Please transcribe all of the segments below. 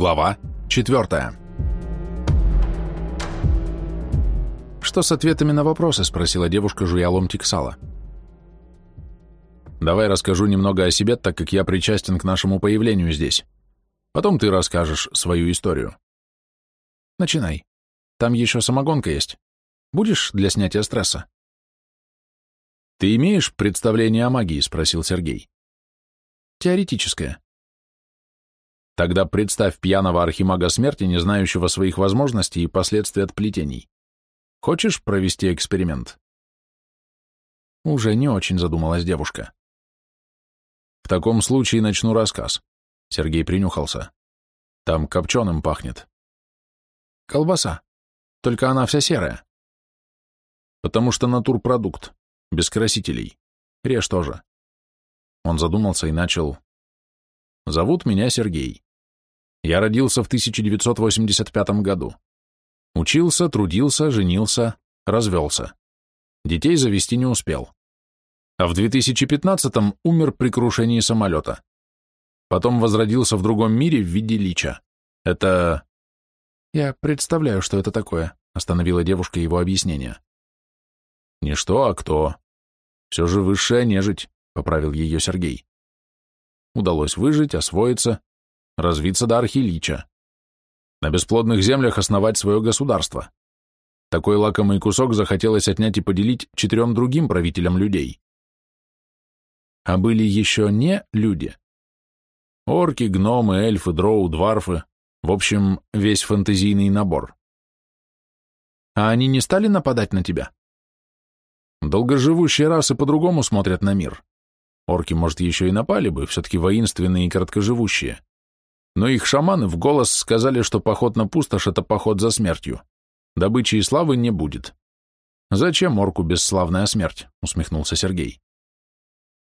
Глава 4. «Что с ответами на вопросы?» — спросила девушка, жуя ломтик сала. «Давай расскажу немного о себе, так как я причастен к нашему появлению здесь. Потом ты расскажешь свою историю». «Начинай. Там еще самогонка есть. Будешь для снятия стресса?» «Ты имеешь представление о магии?» — спросил Сергей. «Теоретическое. Тогда представь пьяного архимага смерти, не знающего своих возможностей и последствий от плетений. Хочешь провести эксперимент? Уже не очень задумалась девушка. В таком случае начну рассказ. Сергей принюхался. Там копченым пахнет. Колбаса. Только она вся серая. Потому что натурпродукт, без красителей. Режь тоже. Он задумался и начал. Зовут меня Сергей. Я родился в 1985 году. Учился, трудился, женился, развелся. Детей завести не успел. А в 2015-м умер при крушении самолета. Потом возродился в другом мире в виде лича. Это... Я представляю, что это такое, остановила девушка его объяснение. Не что, а кто. Все же высшая нежить, поправил ее Сергей. Удалось выжить, освоиться, развиться до архилича, на бесплодных землях основать свое государство. Такой лакомый кусок захотелось отнять и поделить четырем другим правителям людей. А были еще не люди. Орки, гномы, эльфы, дроу, дварфы, в общем, весь фэнтезийный набор. А они не стали нападать на тебя? Долгоживущие расы по-другому смотрят на мир. Орки, может, еще и напали бы, все-таки воинственные и короткоживущие но их шаманы в голос сказали, что поход на пустошь — это поход за смертью. Добычи и славы не будет. «Зачем орку бесславная смерть?» — усмехнулся Сергей.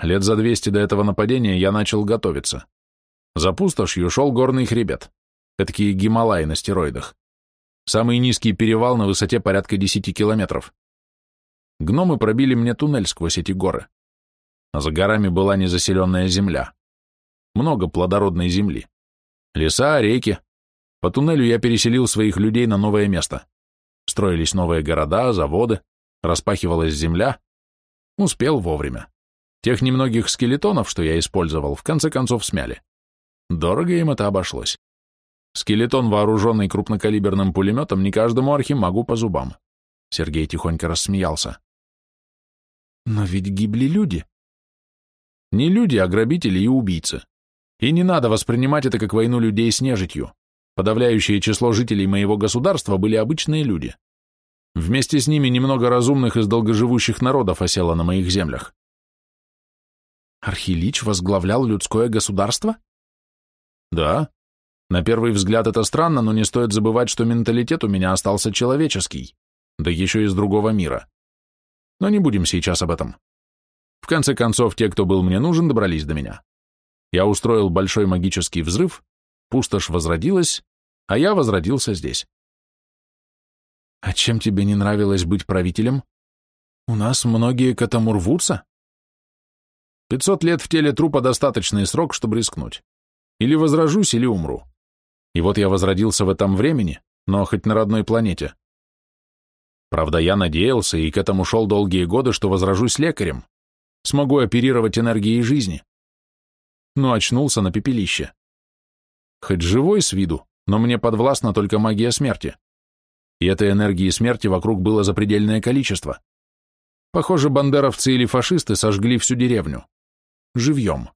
Лет за двести до этого нападения я начал готовиться. За пустошью шел горный хребет. Такие Гималаи на стероидах. Самый низкий перевал на высоте порядка десяти километров. Гномы пробили мне туннель сквозь эти горы. А за горами была незаселенная земля. Много плодородной земли. Леса, реки. По туннелю я переселил своих людей на новое место. Строились новые города, заводы, распахивалась земля. Успел вовремя. Тех немногих скелетонов, что я использовал, в конце концов смяли. Дорого им это обошлось. Скелетон, вооруженный крупнокалиберным пулеметом, не каждому архимагу по зубам. Сергей тихонько рассмеялся. Но ведь гибли люди. Не люди, а грабители и убийцы. И не надо воспринимать это как войну людей с нежитью. Подавляющее число жителей моего государства были обычные люди. Вместе с ними немного разумных из долгоживущих народов осело на моих землях. Архилич возглавлял людское государство? Да. На первый взгляд это странно, но не стоит забывать, что менталитет у меня остался человеческий, да еще из другого мира. Но не будем сейчас об этом. В конце концов, те, кто был мне нужен, добрались до меня. Я устроил большой магический взрыв, пустошь возродилась, а я возродился здесь. А чем тебе не нравилось быть правителем? У нас многие к этому рвутся. Пятьсот лет в теле трупа достаточный срок, чтобы рискнуть. Или возрожусь, или умру. И вот я возродился в этом времени, но хоть на родной планете. Правда, я надеялся и к этому шел долгие годы, что возрожусь лекарем. Смогу оперировать энергией жизни но очнулся на пепелище. Хоть живой с виду, но мне подвластна только магия смерти. И этой энергии смерти вокруг было запредельное количество. Похоже, бандеровцы или фашисты сожгли всю деревню. Живьем.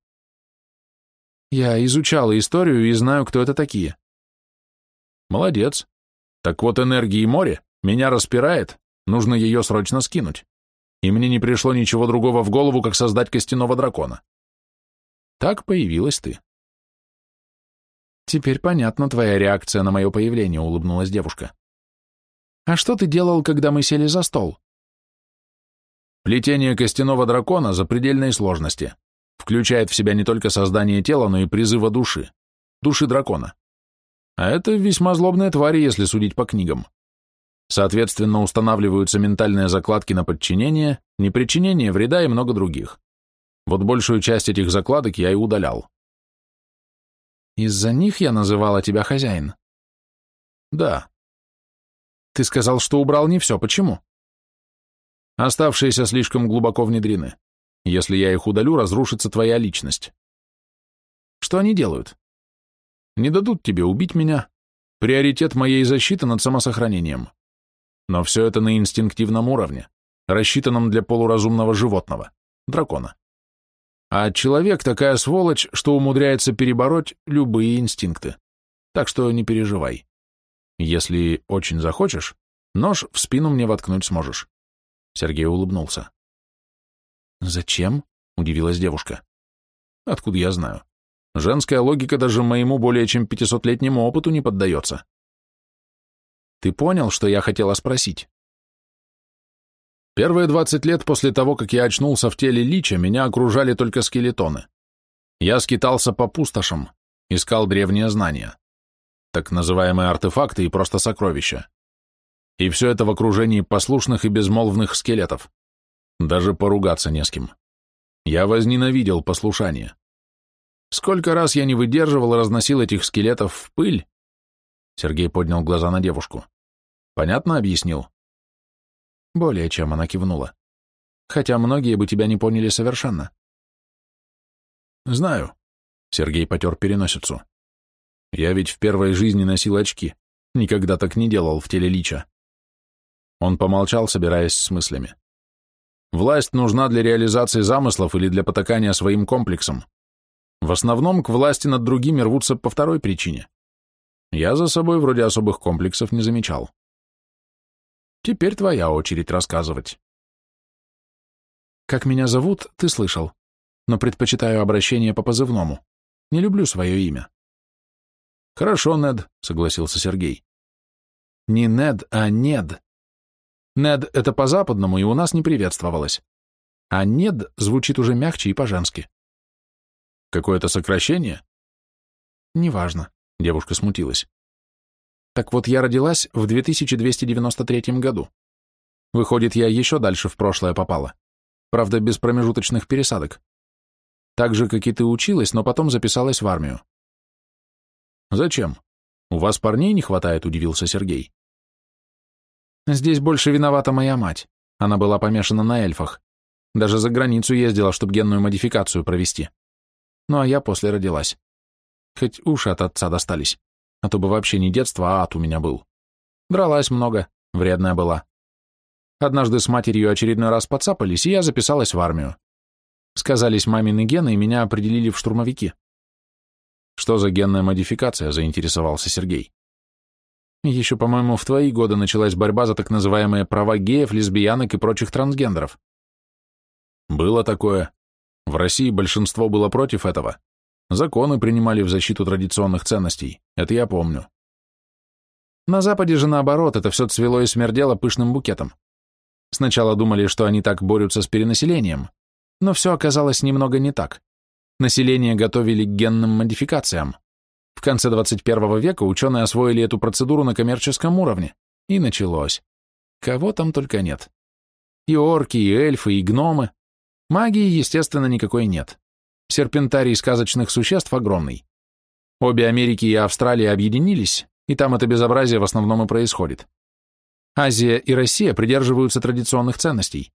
Я изучала историю и знаю, кто это такие. Молодец. Так вот энергии море меня распирает, нужно ее срочно скинуть. И мне не пришло ничего другого в голову, как создать костяного дракона. Так появилась ты. Теперь понятна твоя реакция на мое появление, улыбнулась девушка. А что ты делал, когда мы сели за стол? Плетение костяного дракона запредельной сложности. Включает в себя не только создание тела, но и призыва души. Души дракона. А это весьма злобные твари, если судить по книгам. Соответственно, устанавливаются ментальные закладки на подчинение, непричинение вреда и много других. Вот большую часть этих закладок я и удалял. Из-за них я называла тебя хозяин? Да. Ты сказал, что убрал не все. Почему? Оставшиеся слишком глубоко внедрены. Если я их удалю, разрушится твоя личность. Что они делают? Не дадут тебе убить меня. Приоритет моей защиты над самосохранением. Но все это на инстинктивном уровне, рассчитанном для полуразумного животного, дракона. А человек такая сволочь, что умудряется перебороть любые инстинкты. Так что не переживай. Если очень захочешь, нож в спину мне воткнуть сможешь. Сергей улыбнулся. «Зачем?» — удивилась девушка. «Откуда я знаю? Женская логика даже моему более чем пятисотлетнему опыту не поддается». «Ты понял, что я хотела спросить?» Первые двадцать лет после того, как я очнулся в теле Лича, меня окружали только скелетоны. Я скитался по пустошам, искал древние знания, так называемые артефакты и просто сокровища. И все это в окружении послушных и безмолвных скелетов. Даже поругаться не с кем. Я возненавидел послушание. Сколько раз я не выдерживал и разносил этих скелетов в пыль? Сергей поднял глаза на девушку. Понятно объяснил? Более чем она кивнула. Хотя многие бы тебя не поняли совершенно. Знаю. Сергей потер переносицу. Я ведь в первой жизни носил очки. Никогда так не делал в теле Лича. Он помолчал, собираясь с мыслями. Власть нужна для реализации замыслов или для потакания своим комплексам. В основном к власти над другими рвутся по второй причине. Я за собой вроде особых комплексов не замечал. Теперь твоя очередь рассказывать. Как меня зовут, ты слышал, но предпочитаю обращение по позывному. Не люблю свое имя. Хорошо, Нед, согласился Сергей. Не Нед, а Нед. Нед — это по-западному и у нас не приветствовалось. А Нед звучит уже мягче и по-женски. Какое-то сокращение? Неважно, девушка смутилась. Так вот, я родилась в 2293 году. Выходит, я еще дальше в прошлое попала. Правда, без промежуточных пересадок. Так же, как и ты училась, но потом записалась в армию. Зачем? У вас парней не хватает, удивился Сергей. Здесь больше виновата моя мать. Она была помешана на эльфах. Даже за границу ездила, чтобы генную модификацию провести. Ну а я после родилась. Хоть уши от отца достались а то бы вообще не детство, а ад у меня был. Дралась много, вредная была. Однажды с матерью очередной раз подцапались, и я записалась в армию. Сказались мамины гены, и меня определили в штурмовики. Что за генная модификация, заинтересовался Сергей. Еще, по-моему, в твои годы началась борьба за так называемые права геев, лесбиянок и прочих трансгендеров. Было такое. В России большинство было против этого. Законы принимали в защиту традиционных ценностей, это я помню. На Западе же наоборот, это все цвело и смердело пышным букетом. Сначала думали, что они так борются с перенаселением, но все оказалось немного не так. Население готовили к генным модификациям. В конце 21 века ученые освоили эту процедуру на коммерческом уровне, и началось. Кого там только нет. И орки, и эльфы, и гномы. Магии, естественно, никакой нет. Серпентарий сказочных существ огромный. Обе Америки и Австралия объединились, и там это безобразие в основном и происходит. Азия и Россия придерживаются традиционных ценностей.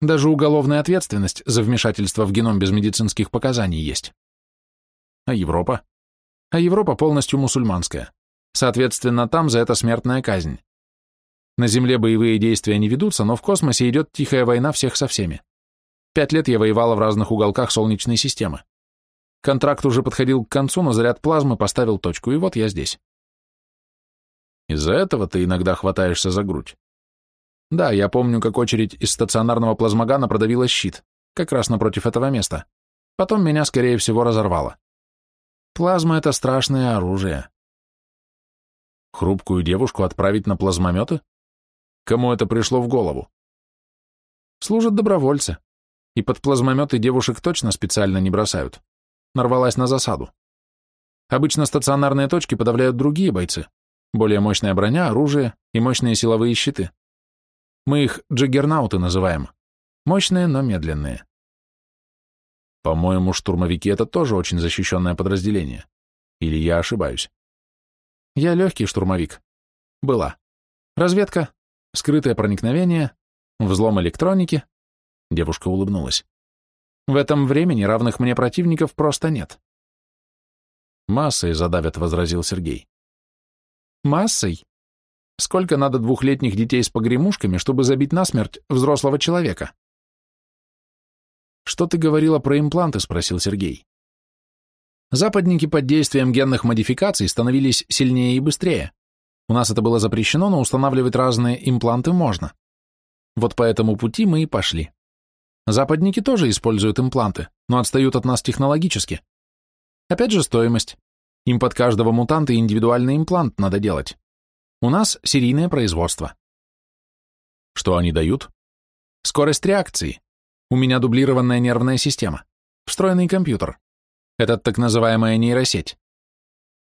Даже уголовная ответственность за вмешательство в геном без медицинских показаний есть. А Европа? А Европа полностью мусульманская. Соответственно, там за это смертная казнь. На Земле боевые действия не ведутся, но в космосе идет тихая война всех со всеми. Пять лет я воевала в разных уголках Солнечной системы. Контракт уже подходил к концу, но заряд плазмы поставил точку, и вот я здесь. Из-за этого ты иногда хватаешься за грудь. Да, я помню, как очередь из стационарного плазмогана продавила щит, как раз напротив этого места. Потом меня, скорее всего, разорвало. Плазма — это страшное оружие. Хрупкую девушку отправить на плазмометы? Кому это пришло в голову? Служат добровольцы. И под плазмометы девушек точно специально не бросают. Нарвалась на засаду. Обычно стационарные точки подавляют другие бойцы. Более мощная броня, оружие и мощные силовые щиты. Мы их джиггернауты называем. Мощные, но медленные. По-моему, штурмовики — это тоже очень защищенное подразделение. Или я ошибаюсь? Я легкий штурмовик. Была. Разведка, скрытое проникновение, взлом электроники. Девушка улыбнулась. В этом времени равных мне противников просто нет. Массой задавят, возразил Сергей. Массой? Сколько надо двухлетних детей с погремушками, чтобы забить насмерть взрослого человека? Что ты говорила про импланты, спросил Сергей. Западники под действием генных модификаций становились сильнее и быстрее. У нас это было запрещено, но устанавливать разные импланты можно. Вот по этому пути мы и пошли. Западники тоже используют импланты, но отстают от нас технологически. Опять же стоимость. Им под каждого мутанта индивидуальный имплант надо делать. У нас серийное производство. Что они дают? Скорость реакции. У меня дублированная нервная система. Встроенный компьютер. Это так называемая нейросеть.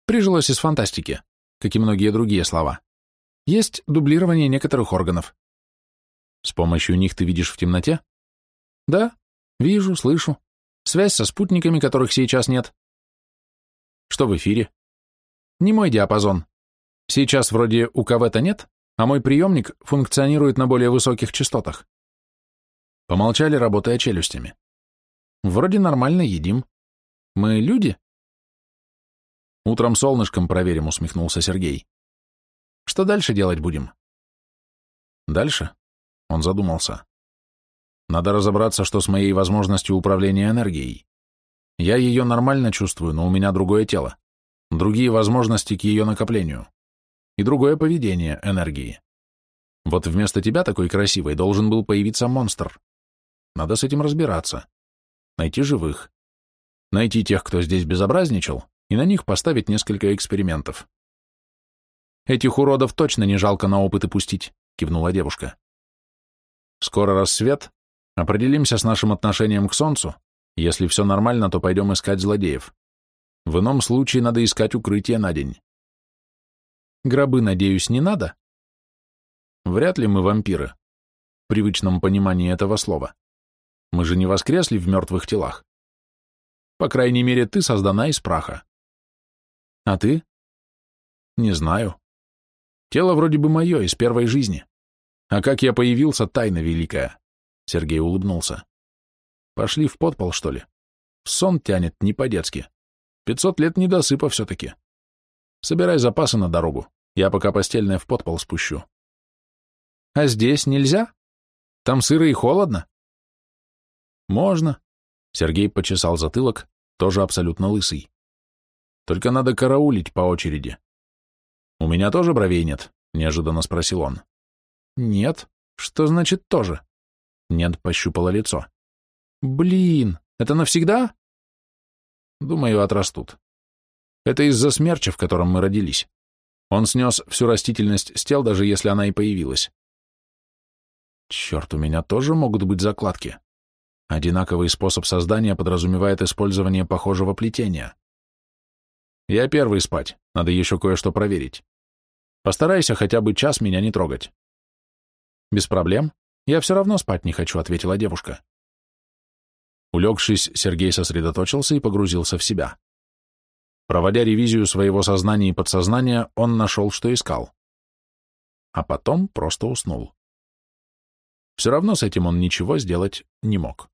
Прижилось из фантастики, как и многие другие слова. Есть дублирование некоторых органов. С помощью них ты видишь в темноте? Да, вижу, слышу. Связь со спутниками, которых сейчас нет. Что в эфире? Не мой диапазон. Сейчас вроде у КВ-то нет, а мой приемник функционирует на более высоких частотах. Помолчали, работая челюстями. Вроде нормально едим. Мы люди? Утром солнышком проверим, усмехнулся Сергей. Что дальше делать будем? Дальше? Он задумался. Надо разобраться, что с моей возможностью управления энергией. Я ее нормально чувствую, но у меня другое тело, другие возможности к ее накоплению и другое поведение энергии. Вот вместо тебя такой красивой должен был появиться монстр. Надо с этим разбираться. Найти живых, найти тех, кто здесь безобразничал, и на них поставить несколько экспериментов. «Этих уродов точно не жалко на опыты пустить», — кивнула девушка. «Скоро рассвет. Определимся с нашим отношением к Солнцу. Если все нормально, то пойдем искать злодеев. В ином случае надо искать укрытие на день». «Гробы, надеюсь, не надо?» «Вряд ли мы вампиры, в привычном понимании этого слова. Мы же не воскресли в мертвых телах. По крайней мере, ты создана из праха. А ты? Не знаю. Тело вроде бы мое, из первой жизни. А как я появился, тайна великая. Сергей улыбнулся. Пошли в подпол, что ли? Сон тянет не по-детски. Пятьсот лет недосыпа все-таки. Собирай запасы на дорогу. Я пока постельное в подпол спущу. А здесь нельзя? Там сыро и холодно. Можно, Сергей почесал затылок, тоже абсолютно лысый. Только надо караулить по очереди. У меня тоже бровей нет? Неожиданно спросил он. Нет. Что значит тоже? Нет, пощупала лицо. Блин, это навсегда? Думаю, отрастут. Это из-за смерча, в котором мы родились. Он снес всю растительность с тел, даже если она и появилась. Черт, у меня тоже могут быть закладки. Одинаковый способ создания подразумевает использование похожего плетения. Я первый спать, надо еще кое-что проверить. Постарайся хотя бы час меня не трогать. Без проблем. Я все равно спать не хочу, ответила девушка. Улегшись, Сергей сосредоточился и погрузился в себя. Проводя ревизию своего сознания и подсознания, он нашел, что искал. А потом просто уснул. Все равно с этим он ничего сделать не мог.